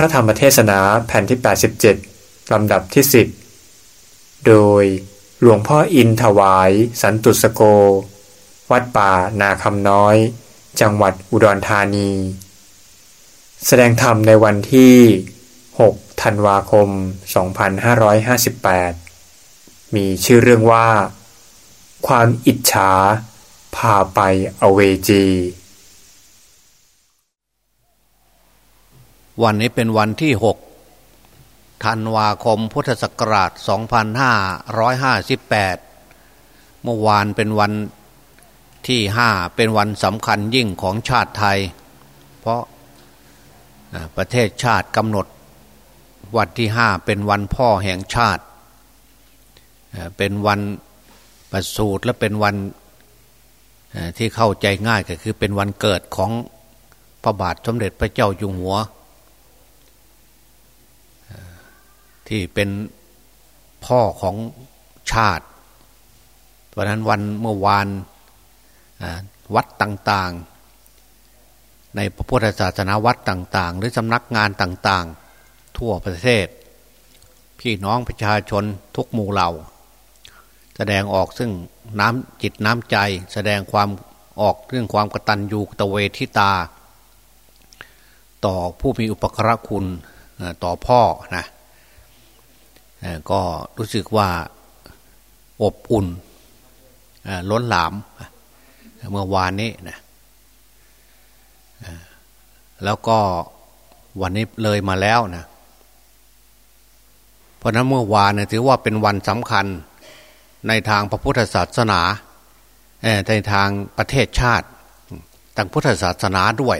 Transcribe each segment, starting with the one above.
ระธรรมเทศนาแผ่นที่ 87 ลำดับที่ 10 โดยหลวงพ่ออินถวาย สันตุสโก วัดป่านาคำน้อย จังหวัดอุดรธานี แสดงธรรมในวันที่ 6 ธันวาคม 2558 มีชื่อเรื่องว่า ความอิจฉา พาไปอเวจี วันนี้เป็นวันที่หกธันวาคมพุทธศักราช 2558 เมื่อวานเป็นวันที่ห้าเป็นวันสำคัญยิ่งของชาติไทย เพราะประเทศชาติกำหนดวันที่ห้าเป็นวันพ่อแห่งชาติ เป็นวันประสูติและเป็นวันที่เข้าใจง่ายก็คือเป็นวันเกิดของพระบาทสมเด็จพระเจ้าอยู่หัว ที่เป็นพ่อของชาติ เพราะนั้นวันเมื่อวานวัดต่างๆ ในพระพุทธศาสนาวัดต่าง ๆ หรือสำนักงานต่างๆ ทั่วประเทศ พี่น้องประชาชนทุกหมู่เหล่า แสดงออกซึ่งน้ำจิตน้ำใจ แสดงความออกเรื่องความกตัญญูกตเวทิตา ต่อผู้มีอุปกรคุณต่อพ่อนะ ก็รู้สึกว่าอบอุ่นล้นหลาม เมื่อวานนี้นะแล้วก็วันนี้เลยมาแล้วนะเพราะนั้นเมื่อวานเนี่ยถือว่าเป็นวันสำคัญในทางพระพุทธศาสนาในทางประเทศชาติทางพุทธศาสนาด้วย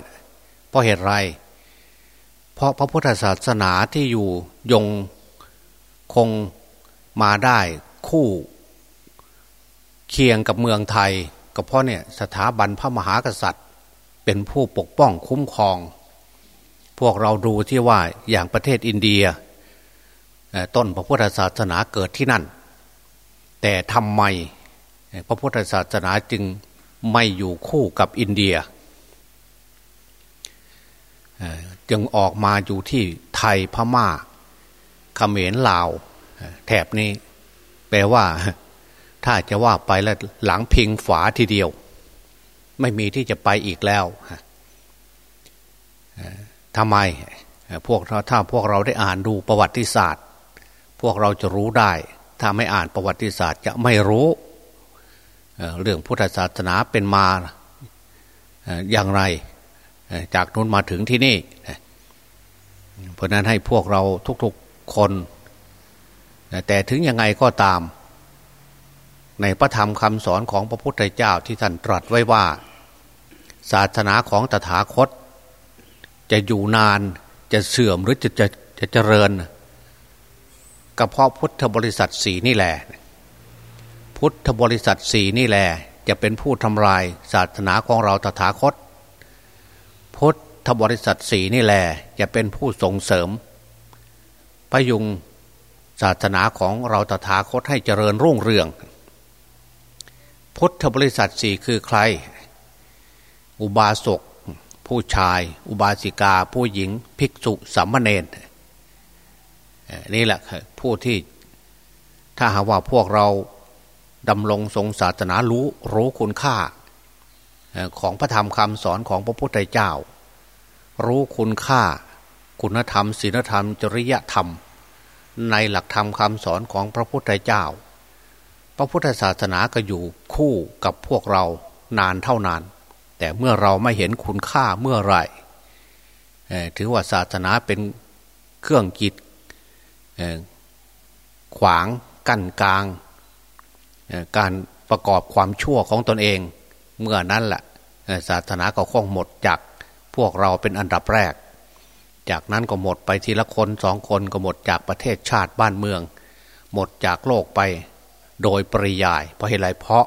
เพราะเหตุไร เพราะพระพุทธศาสนาที่อยู่ยง คงมาได้คู่เคียงกับเมืองไทย ก็เพราะเนี่ยสถาบันพระมหากษัตริย์ เป็นผู้ปกป้องคุ้มครอง พวกเราดูที่ว่าอย่างประเทศอินเดีย ต้นพระพุทธศาสนาเกิดที่นั่น แต่ทำไมพระพุทธศาสนาจึงไม่อยู่คู่กับอินเดียจึงออกมาอยู่ที่ไทยพม่า ขมรลาว แถบนี้ แปลว่า ถ้าจะว่าไปแล้วหลังพิงฝาทีเดียว ไม่มีที่จะไปอีกแล้วทำไมพวกเราถ้าพวกเราได้อ่านดูประวัติศาสตร์ พวกเราจะรู้ได้ ถ้าไม่อ่านประวัติศาสตร์จะไม่รู้ เรื่องพุทธศาสนาเป็นมาอย่างไร จากนู้นมาถึงที่นี่ เพราะนั้นให้พวกเราทุก คน แต่ถึงยังไงก็ตาม ในพระธรรมคำสอนของพระพุทธเจ้าที่ท่านตรัสไว้ว่า ศาสนาของตถาคต จะอยู่นานจะเสื่อมหรือจะจะจะเจริญก็เพราะพุทธบริษัทสีนี่แหละ พุทธบริษัทสีนี่แหละจะเป็นผู้ทำลายศาสนาของเราตถาคต พุทธบริษัทสีนี่แหละจะเป็นผู้ส่งเสริม พยุงศาสนาของเราตถาคตให้เจริญรุ่งเรือง พุทธบริษัทสี่คือใคร อุบาสกผู้ชาย อุบาสิกา ผู้หญิง ภิกษุสัมมเนนนี่แหละผู้ที่ถ้าหาว่าพวกเราดำรงทรงศาสนารู้รู้คุณค่า ของพระธรรมคำสอนของพระพุทธเจ้า รู้คุณค่า คุณธรรมศีลธรรม จริยธรรม ในหลักธรรมคำสอนของพระพุทธเจ้า พระพุทธศาสนาก็อยู่คู่กับพวกเรานานเท่านาน แต่เมื่อเราไม่เห็นคุณค่าเมื่อไหร่ถือว่าศาสนาเป็นเครื่องกิจขวางกั้นกลาง การประกอบความชั่วของตนเอง เมื่อนั้นแหละศาสนาก็คงหมดจากพวกเราเป็นอันดับแรก จากนั้นก็หมดไปทีละคนสองคนก็หมดจากประเทศชาติบ้านเมือง หมดจากโลกไปโดยปริยาย เพราะเหตุไรเพราะ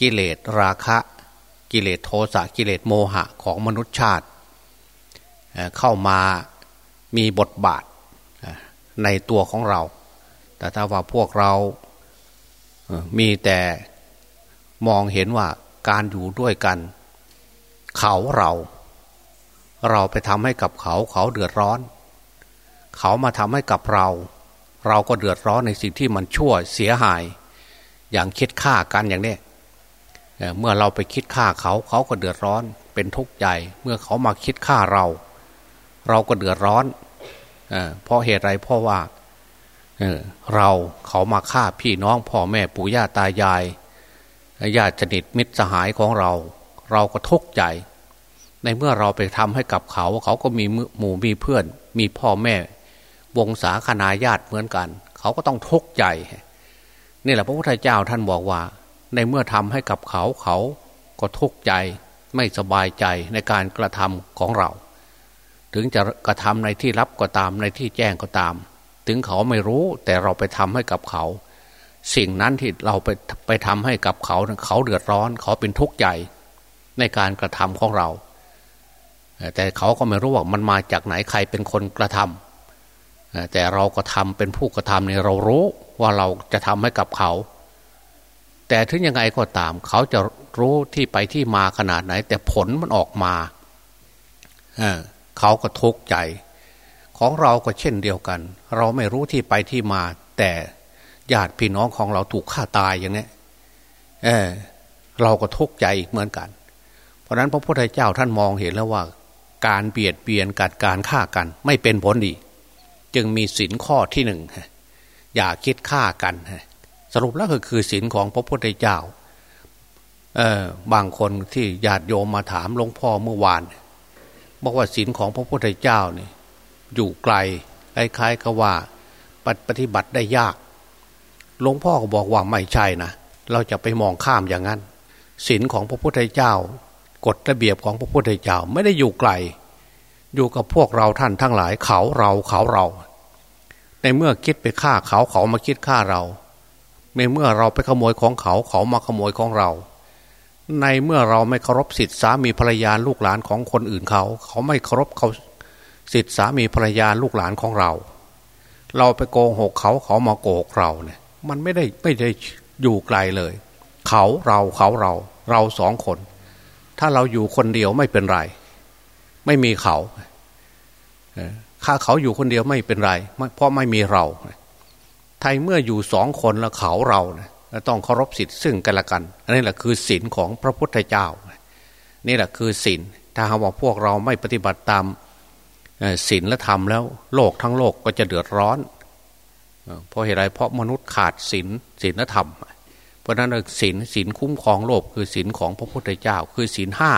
กิเลสราคะ กิเลสโทสะกิเลสโมหะของมนุษยชาติ เข้ามามีบทบาทในตัวของเรา แต่ถ้าว่าพวกเรามีแต่มองเห็นว่าการอยู่ด้วยกัน เขาเรา เราไปทำให้กับเขาเขาเดือดร้อน เขามาทำให้กับเรา เราก็เดือดร้อนในสิ่งที่มันชั่วเสียหาย อย่างคิดฆ่ากันอย่างนี้เมื่อเราไปคิดฆ่าเขาเขาก็เดือดร้อน เป็นทุกข์ใจเมื่อเขามาคิดฆ่าเรา เราก็เดือดร้อนเพราะเหตุไรเพราะว่าเราเขามาฆ่าพี่น้องพ่อแม่ปู่ย่าตายายญาติสนิทมิตรสหายของเรา เราก็ทุกข์ใจ ในเมื่อเราไปทำให้กับเขา เขาก็มีหมู่มีเพื่อน มีพ่อแม่ วงศาคณาญาติเหมือนกัน เขาก็ต้องทุกข์ใจนี่แหละพระพุทธเจ้าท่านบอกว่า ในเมื่อทำให้กับเขาเขาก็ทุกข์ใจไม่สบายใจในการกระทำของเรา ถึงจะกระทำในที่รับก็ตามในที่แจ้งก็ตาม ถึงเขาไม่รู้แต่เราไปทำให้กับเขา สิ่งนั้นที่เราไปไปทำให้กับเขาเขาเดือดร้อน เขาเป็นทุกข์ใจในการกระทำของเรา แต่เขาก็ไม่รู้ว่ามันมาจากไหนใครเป็นคนกระทำแต่เราก็ทำเป็นผู้กระทำเนี่ยเรารู้ว่าเราจะทำให้กับเขา แต่ถึงยังไงก็ตาม เขาจะรู้ที่ไปที่มาขนาดไหน แต่ผลมันออกมาเเขาก็ทุกข์ใจ ของเราก็เช่นเดียวกัน เราไม่รู้ที่ไปที่มา แต่ญาติพี่น้องของเราถูกฆ่าตายอย่างนี้เเราก็ทุกข์ใจอีกเหมือนกัน เพราะนั้นพระพุทธเจ้าท่านมองเห็นแล้วว่า การเบียดเบียนการการฆ่ากัน ไม่เป็นผลดี จึงมีสินข้อที่หนึ่งอย่าคิดฆ่ากัน สรุปแล้วก็คือสินของพระพุทธเจ้าเออบางคนที่ญาติโยมมาถามหลวงพ่อเมื่อวาน บอกว่าศีลของพระพุทธเจ้านี่อยู่ไกลคล้ายๆกับว่าปฏิบัติได้ยากหลวงพ่อก็บอกว่าไม่ใช่นะเราจะไปมองข้ามอย่างนั้นศีลของพระพุทธเจ้า กฎระเบียบของพระพุทธเจ้าไม่ได้อยู่ไกล อยู่กับพวกเราท่านทั้งหลายเขาเราเขาเรา ในเมื่อคิดไปฆ่าเขาเขามาคิดฆ่าเรา ในเมื่อเราไปขโมยของเขาเขามาขโมยของเรา ในเมื่อเราไม่เคารพสิทธิสามีภรรยาลูกหลานของคนอื่นเขา เขาไม่เคารพเขาสิทธิสามีภรรยาลูกหลานของเรา เราไปโกหกเขาเขามาโกหกเราเนี่ย มันไม่ได้ไม่ได้อยู่ไกลเลย เขาเราเขาเรา เราสองคน ถ้าเราอยู่คนเดียวไม่เป็นไร ไม่มีเขาถ้าเขาอยู่คนเดียวไม่เป็นไร เพราะไม่มีเรา ไทยเมื่ออยู่สองคนแล้วเขาเรานี่ยต้องเคารพสิทธิ์ซึ่งกันและกัน อันนี้แหละคือศีลของพระพุทธเจ้า นี่แหละคือศีล ถ้าหากว่าพวกเราไม่ปฏิบัติตามศีลและธรรมแล้ว โลกทั้งโลกก็จะเดือดร้อน เพราะเหตุไรเพราะมนุษย์ขาดศีลศีลและธรรม เพราะนั้นศีลศีลคุ้มครองโลกคือศีลของพระพุทธเจ้า คือศีลห้า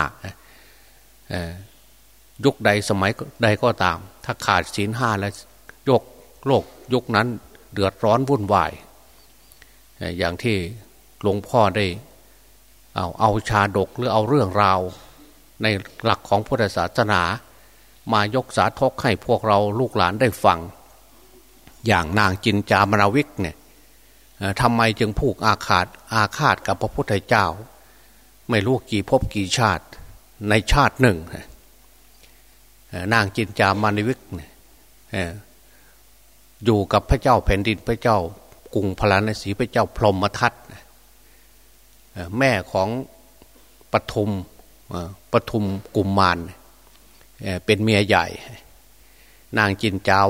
ยุคใดสมัยใดก็ตาม ถ้าขาดศีลห้าแล้วยกโลกยุคนั้นเดือดร้อนวุ่นวาย อย่างที่หลวงพ่อได้เอาเอาชาดกหรือเอาเรื่องราว ในหลักของพุทธศาสนา มายกสาธกให้พวกเราลูกหลานได้ฟัง อย่างนางจินจามนาวิกเนี่ย ทำไมจึงผูกอาฆาตอาฆาตกับพระพุทธเจ้า ไม่รู้กี่ภพกี่ชาติในชาติหนึ่ง นางจินจามานวิกอยู่กับพระเจ้าแผ่นดินพระเจ้ากรุงพราณสีพระเจ้าพรหมทัตแม่ของปทุมปทุมกุมมารเป็นเมียใหญ่ นางจินเจ้า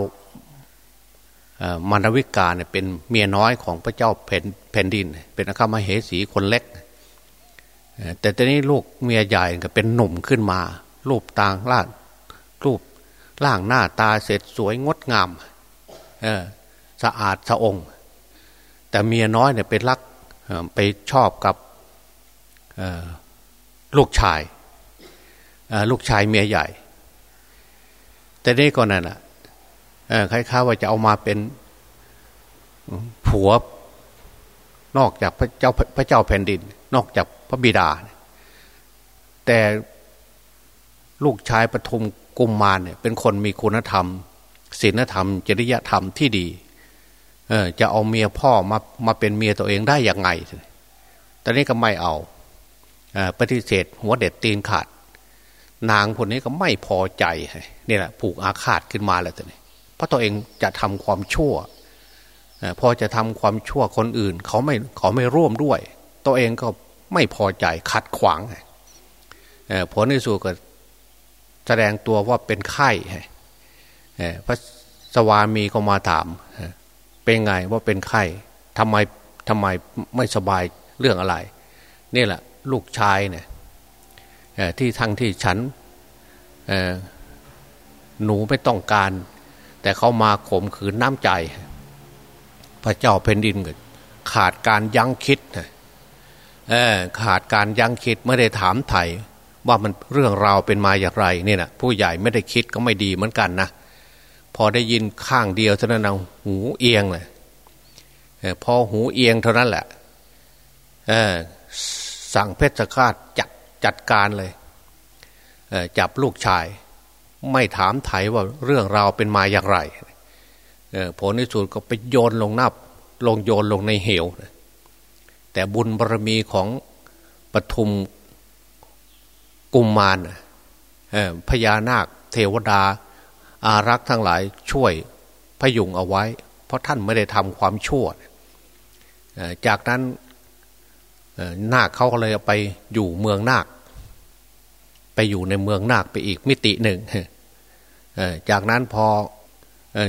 มานวิกาเนี่ยเป็นเมียน้อยของพระเจ้าแผ่นดิน เป็นอาคามาเหสีคนเล็ก แต่ตอนนี้ลูกเมียใหญ่ก็เป็นหนุ่มขึ้นมา รูปตางล่างรูปร่างหน้าตาเสร็จสวยงดงามสะอาดสะองแต่เมียน้อยเนี่ยไปรักไปชอบกับลูกชายลูกชายเมียใหญ่ แต่นี่ก็นั่นแหละ คล้ายๆว่าจะเอามาเป็นผัวนอกจากพระเจ้าพระเจ้าแผ่นดิน นอกจากพระบิดา แต่ลูกชายปฐุมกุมมารเนี่ย เป็นคนมีคุณธรรมศีลธรรม จริยธรรมที่ดี เออ จะเอาเมียพ่อมามาเป็นเมียตัวเองได้ยังไง ตอนนี้ก็ไม่เอาปฏิเสธหัวเด็ดตีนขาด นางคนนี้ก็ไม่พอใจนี่แหละผูกอาฆาตขึ้นมาแล้วตอนนี้ เพราะตัวเองจะทำความชั่วพอจะทำความชั่วคนอื่น เขาไม่เขาไม่ร่วมด้วย ตัวเองก็ไม่พอใจขัดขวางผลในสุดก็แสดงตัวว่าเป็นไข้พระสวามีก็มาถาม เป็นไงว่าเป็นไข้ทำไมทำไมไม่สบายเรื่องอะไร นี่แหละ ลูกชายเนี่ยที่ทั้งที่ฉันหนูไม่ต้องการ แต่เขามาข่มขืนน้ำใจ พระเจ้าแผ่นดินขาดการยั้งคิดขาดการยั้งคิดไม่ได้ถามไถ่ว่ามันเรื่องราวเป็นมาอย่างไรเนี่ยนะผู้ใหญ่ไม่ได้คิดก็ไม่ดีเหมือนกันนะพอได้ยินข้างเดียวเท่านั้นเอาหูเอียงเลยพอหูเอียงเท่านั้นแหละสั่งเพชรฆาตจัดจัดการเลยจับลูกชาย ไม่ถามไถว่าเรื่องราวเป็นมาอย่างไรผลในสุดก็ไปโยนลงนับ ลงโยนลงในเหว แต่บุญบารมีของปทุมกุมมารพญานาค เทวดา อารักษ์ทั้งหลายช่วยพยุงเอาไว้ เพราะท่านไม่ได้ทำความชั่ว จากนั้นนาคเขาก็เลยไปอยู่เมืองนาค ไปอยู่ในเมืองนาคไปอีกมิติหนึ่ง จากนั้นพอ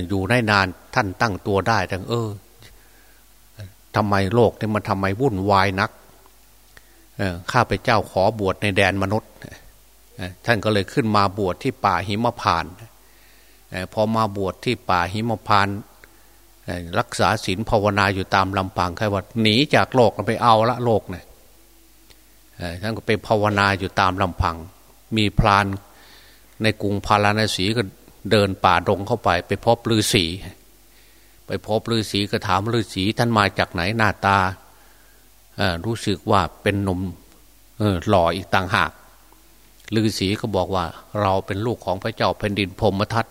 อยู่ได้นานท่านตั้งตัวได้ทั้งเออทำไมโลกนี่มันทำไมวุ่นวายนักข้าพเจ้าขอบวชในแดนมนุษย์ท่านก็เลยขึ้นมาบวชที่ป่าหิมพานพอมาบวชที่ป่าหิมพานรักษาศีลภาวนาอยู่ตามลำพังใครว่าหนีจากโลกไปเอาละโลกเนี่ยท่านก็ไปภาวนาอยู่ตามลำพัง มีพราน ในกรุงพาราณสีก็เดินป่าดงเข้าไป ไปพบฤาษีไปพบฤาษีก็ถามฤาษีท่านมาจากไหนหน้าตารู้สึกว่าเป็นหนุ่มหล่ออีกต่างหากฤาษีก็บอกว่าเราเป็นลูกของพระเจ้าแผ่นดินพรมทัต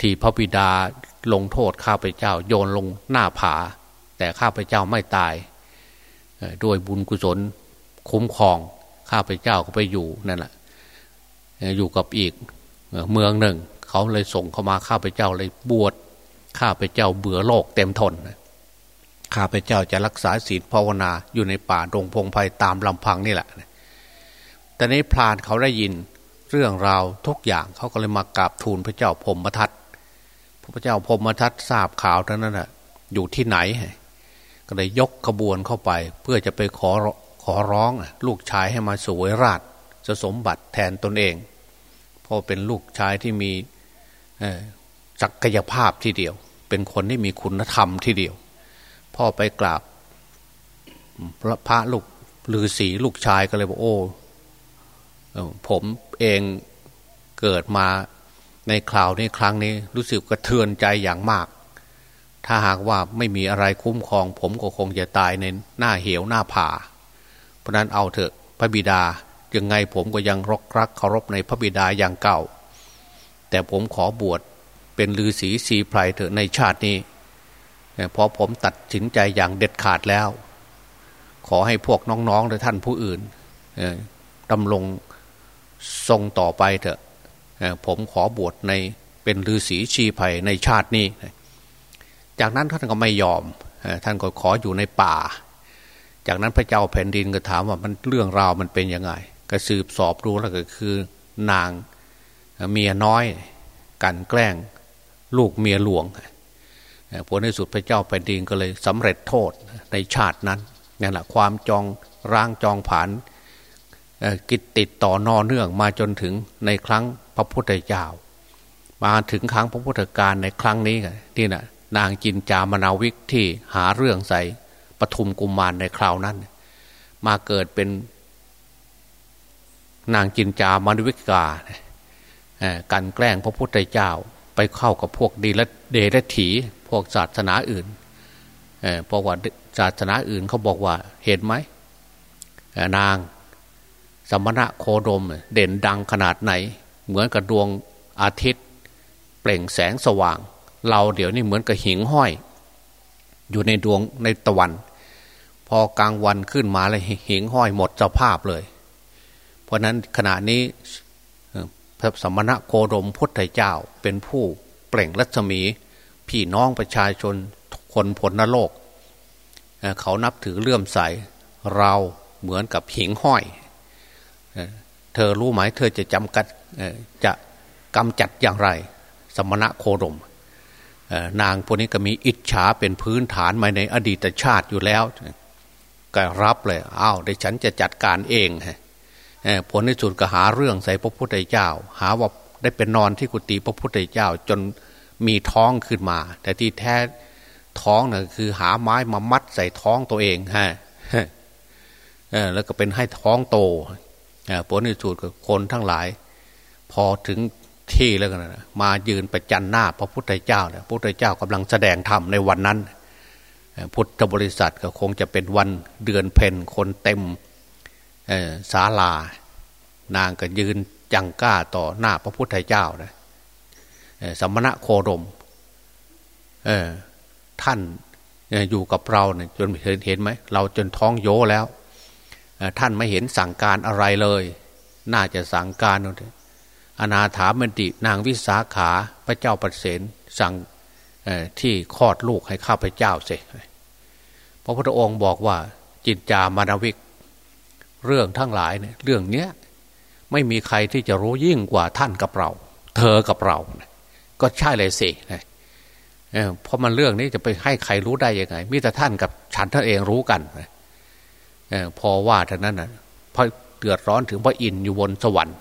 ที่พระบิดาลงโทษข้าพเจ้าโยนลงหน้าผา แต่ข้าพเจ้าไม่ตายด้วยบุญกุศลคุ้มครองข้าพเจ้าก็ไปอยู่นั่นแหละ อยู่กับอีกเมืองหนึ่ง เขาเลยส่งเข้ามาข้าพเจ้าเลยบวชข้าพเจ้าเบื่อโลกเต็มทนข้าพเจ้าจะรักษาศีลภาวนาอยู่ในป่าดงพงไพ่ตามลำพังนี่แหละแต่นี้พรานเขาได้ยินเรื่องราวทุกอย่างเขาก็เลยมากราบทูลพระเจ้าพมทัตพระเจ้าพมทัตทราบข่าวนั้นน่ะอยู่ที่ไหน ก็เลยยกขบวนเข้าไป เพื่อจะไปขอขอร้องลูกชายให้มาสวยราช สมบัติแทนตนเองเพราะเป็นลูกชายที่มีศักยภาพทีเดียว เป็นคนที่มีคุณธรรมทีเดียว พ่อไปกราบพระลูกฤาษีลูกชายก็เลยบอกโอ้ผมเองเกิดมาในคราวนี้ครั้งนี้ รู้สึกกระเทือนใจอย่างมาก ถ้าหากว่าไม่มีอะไรคุ้มครอง ผมก็คงจะตายในหน้าเหวหน้าผาเพราะนั้นเอาเถอะพระบิดา ยังไงผมก็ยังรักรักเคารพในพระบิดาอย่างเก่า แต่ผมขอบวชเป็นฤาษีสีไพรเถอะในชาตินี้เพอผมตัดสินใจอย่างเด็ดขาดแล้ว ขอให้พวกน้องๆและท่านผู้อื่นดำรงทรงต่อไปเถอะผมขอบวชในเป็นฤาษีชีไผ่ในชาตินี้ จากนั้นท่านก็ไม่ยอมท่านก็ขออยู่ในป่า จากนั้นพระเจ้าแผ่นดินก็ถามว่ามันเรื่องราวมันเป็นยังไง ก็สืบสอบรู้แล้วก็คือ นางเมียน้อยกันแกล้งลูกเมียหลวงผลในสุดพระเจ้าแผ่นดินก็เลยสำเร็จโทษในชาตินั้นนั่นแหละความจองร่างจองผานกิจติดต่อนอเนื่องมาจนถึงในครั้งพระพุทธเจ้า มาถึงครั้งพระพุทธการในครั้งนี้นี่นะนางจินจามนาวิกที่หาเรื่องใส่ปทุมกุมมารในคราวนั้น มาเกิดเป็น นางจินจามานวิกากันแกล้งพระพุทธเจ้าไปเข้ากับพวกดีและเดและถีพวกศาสนาอื่นเพราะว่าศาสนาอื่นเขาบอกว่าเห็นไหมนางสมณะโคดมเด่นดังขนาดไหน เหมือนกับดวงอาทิตย์ เปล่งแสงสว่าง เราเดี๋ยวนี้เหมือนกับหิงห้อย อยู่ในดวงในตะวัน พอกลางวันขึ้นมาเลยหิงห้อยหมดสภาพเลย เพราะนั้นขณะนี้พระสมณะโคดมพุทธเจ้าเป็นผู้เปล่งรัศมี พี่น้องประชาชนคนผลนโลก เขานับถือเลื่อมใสเราเหมือนกับหิงห้อย เธอรู้ไหมเธอจะจำกัดจะกำจัดอย่างไร สมณะโคดมนางพวกนี้ก็มีอิจฉาเป็นพื้นฐานมาในอดีตชาติอยู่แล้ว ก็รับเลยอ้าวเดี๋ยวฉันจะจัดการเอง ผลในสุดก็หาเรื่องใส่พระพุทธเจ้า หาว่าได้เป็นนอนที่กุฏิพระพุทธเจ้าจนมีท้องขึ้นมา แต่ที่แท้ท้องน่ะคือหาไม้มามัดใส่ท้องตัวเองฮะแล้วก็เป็นให้ท้องโตผลในสุดก็คนทั้งหลาย พอถึงที่แล้วกันนะมายืนประจันหน้าพระพุทธเจ้าเนี่ยพระพุทธเจ้ากำลังแสดงธรรมในวันนั้น พุทธบริษัทก็คงจะเป็นวันเดือนเพนคนเต็ม ศาลา นางก็ยืนจังก้าต่อหน้าพระพุทธเจ้านะสมณะโคดมท่านอยู่กับเราเนี่ยจนเห็นเห็นไหมเราจนท้องโยแล้วท่านไม่เห็นสั่งการอะไรเลย น่าจะสั่งการอนาถามนตินางวิสาขาพระเจ้าปเสนสั่งที่คลอดลูกให้ข้าพเจ้าเสพระพุทธองค์บอกว่าจินจามานวิก เรื่องทั้งหลายเนี่ยเรื่องเนี้ยไม่มีใครที่จะรู้ยิ่งกว่าท่านกับเรา เธอกับเรา ก็ใช่เลยสิเพราะมันเรื่องนี้จะไปให้ใครรู้ได้ยังไงมิแต่ท่านกับฉันท่านเองรู้กันพอว่าท่านั้นนะพระเดือดร้อนถึงพระอินทร์อยู่บนสวรรค์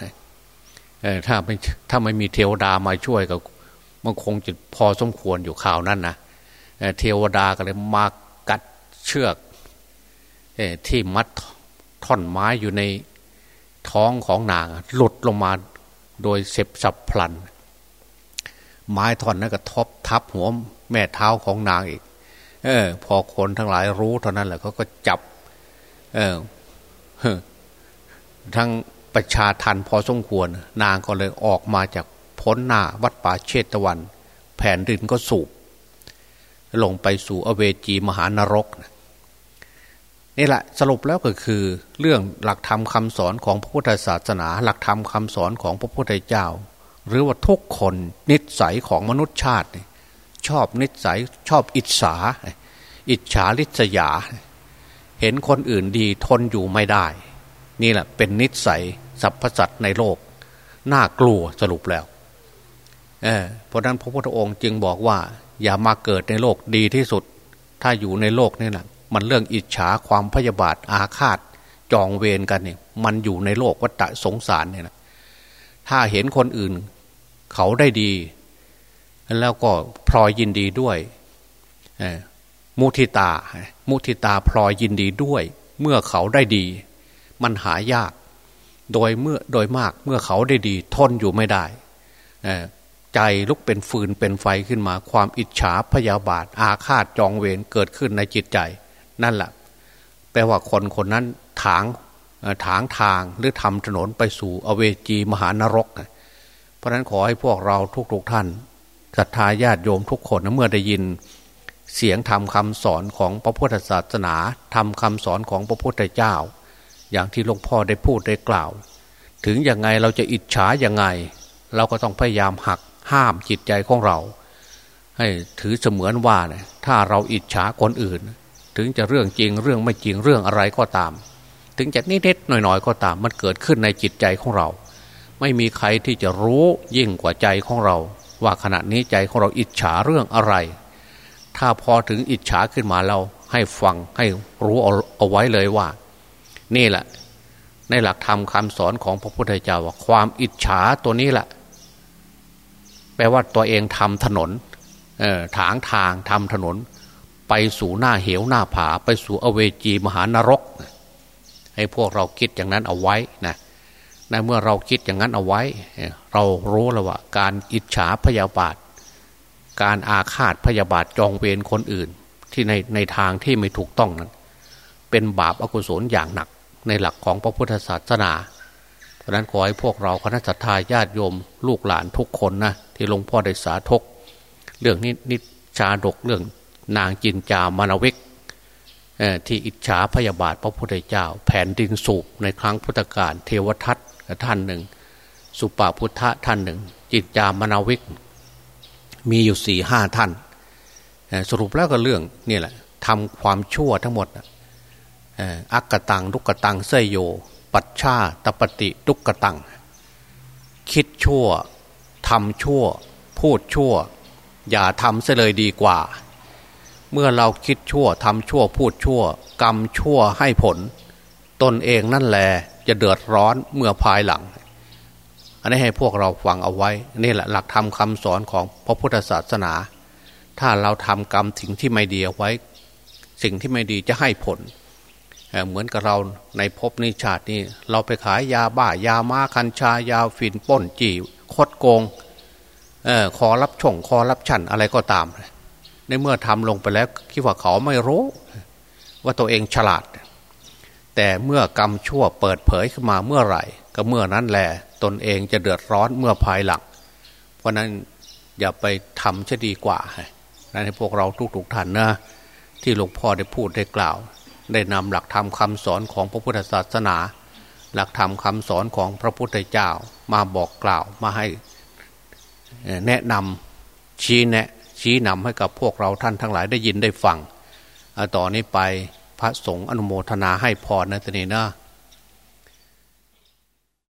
ถ้าไม่ถ้าไม่มีเทวดามาช่วยก็มันคงจะพอสมควรอยู่ข่าวนั้นนะเทวดาก็เลยมากัดเชือกที่มัด ท่อนไม้อยู่ในท้องของนางหลุดลงมาโดยเสพสับพลัน ไม้ท่อนนั้นก็ทบทับหัวแม่เท้าของนางอีก เออ พอคนทั้งหลายรู้เท่านั้นแหละเขาก็จับ เออทั้งประชาทันพอสมควร นางก็เลยออกมาจากพ้นหน้าวัดป่าเชตวัน แผ่นดินก็สูบลงไปสู่อเวจีมหานรกนี่ นี่แหละสรุปแล้วก็คือเรื่องหลักธรรมคาสอนของพระพุทธศาสนา หลักธรรมคาสอนของพระพุทธเจ้า หรือว่าทุกคนนิสัยของมนุษย์ชาติ ชอบนิสัยชอบอิจฉาอิจฉาริษยา เห็นคนอื่นดีทนอยู่ไม่ได้ นี่แหละเป็นนิสัยสรรพสัตว์ในโลก น่ากลัวสรุปแล้วเเพราะนั้นพระพุทธองค์จึงบอกว่า อย่ามาเกิดในโลกดีที่สุด ถ้าอยู่ในโลกนี่แหละ มันเรื่องอิจฉาความพยาบาทอาฆาต จองเวรกันเนี่ยมันอยู่ในโลกวัฏสงสารเนี่ยนะถ้าเห็นคนอื่น เขาได้ดี แล้วก็พลอยยินดีด้วยมุทิตา มุทิตาพลอยยินดีด้วย เมื่อเขาได้ดี มันหายาก โดยเมื่อโดยมากเมื่อเขาได้ดี ทนอยู่ไม่ได้ใจลุกเป็นฟืนเป็นไฟขึ้นมา ความอิจฉาพยาบาท อาฆาตจองเวรเกิดขึ้นในจิตใจ นั่นแหละแปลว่าคนคนนั้นถางถางทางหรือทำถนนไปสู่อเวจีมหานรก เพราะนั้นขอให้พวกเราทุกๆทท่านศรัทธาญาติโยมทุกคนนะเมื่อได้ยิน เสียงทำคำสอนของพระพุทธศาสนาทำคำสอนของพระพุทธเจ้า อย่างที่หลวงพ่อได้พูดได้กล่าว ถึงยังไงเราจะอิจฉายังไง เราก็ต้องพยายามหักห้ามจิตใจของเรา ให้ถือเสมือนว่าเนี่ยถ้าเราอิจฉาคนอื่น ถึงจะเรื่องจริงเรื่องไม่จริงเรื่องอะไรก็ตาม ถึงจะนิดๆหน่อยๆก็ตาม มันเกิดขึ้นในจิตใจของเรา ไม่มีใครที่จะรู้ยิ่งกว่าใจของเรา ว่าขณะนี้ใจของเราอิจฉาเรื่องอะไร ถ้าพอถึงอิจฉาขึ้นมาเราให้ฟังให้รู้เอาเอาไว้เลยว่า นี่แหละ ในหลักธรรมคำสอนของพระพุทธเจ้าว่าความอิจฉาตัวนี้แหละแปลว่าตัวเองทำถนนถางทางทำถนน ไปสู่หน้าเหวหน้าผา ไปสู่อเวจีมหานรก ให้พวกเราคิดอย่างนั้นเอาไว้นะในเมื่อเราคิดอย่างนั้นเอาไว้ เรารู้แล้วว่า การอิจฉาพยาบาท การอาฆาตพยาบาทจองเวรคนอื่น ที่ในในทางที่ไม่ถูกต้องนั้น เป็นบาปอกุศลอย่างหนัก ในหลักของพระพุทธศาสนา เพราะนั้นขอให้พวกเราคณะสัตยาญาติโยมลูกหลานทุกคนนะที่หลวงพ่อได้สาธกเรื่องนี้นิชาดกเรื่อง นางจินจามานวิกที่อิจฉาพยาบาทพระพุทธเจ้า แผ่นดินสูบในครั้งพุทธกาลเทวทัตท่านหนึ่ง สุปาพุทธท่านหนึ่ง จินจามานวิก มีอยู่สี่ห้าท่าน สรุปแล้วก็เรื่องนี่แหละทำความชั่วทั้งหมดอักกตังลุกตังเสยโย ปัชชาตปฏิลุกตัง คิดชั่วทำชั่ว พูดชั่ว อย่าทำเสเลยดีกว่า เมื่อเราคิดชั่วทำชั่วพูดชั่ว กรรมชั่วให้ผล ตนเองนั่นแหละจะเดือดร้อนเมื่อภายหลัง อันนี้ให้พวกเราฟังเอาไว้ นี่แหละหลักธรรมคาสอนของพระพุทธศาสนา ถ้าเราทำกรรมสิ่งที่ไม่ดีเอาไว้ สิ่งที่ไม่ดีจะให้ผลเหมือนกับเราในภพนิชาตินี้เราไปขายยาบ้ายามาคัญชายาฝิ่นป้นจีคดโกงออขอรับช่องขอรับฉันอะไรก็ตาม ในเมื่อทำลงไปแล้วคิดว่าเขาไม่รู้ ว่าตัวเองฉลาด แต่เมื่อกรรมชั่วเปิดเผยขึ้นมาเมื่อไหร่ ก็เมื่อนั้นแหละตนเองจะเดือดร้อนเมื่อภายหลัง เพราะนั้นอย่าไปทำจะดีกว่านั่นให้พวกเราทุกๆท่านนะที่หลวงพ่อได้พูดได้กล่าว ได้นำหลักธรรมคาสอนของพระพุทธศาสนา หลักธรรมคาสอนของพระพุทธเจ้ามาบอกกล่าวมาให้แนะนำชี้แนะ ชี้นำให้กับพวกเราท่านทั้งหลายได้ยินได้ฟังต่อนนี้ไปพระสงฆ์อนุโมทนาให้พรนะทีนี้นะ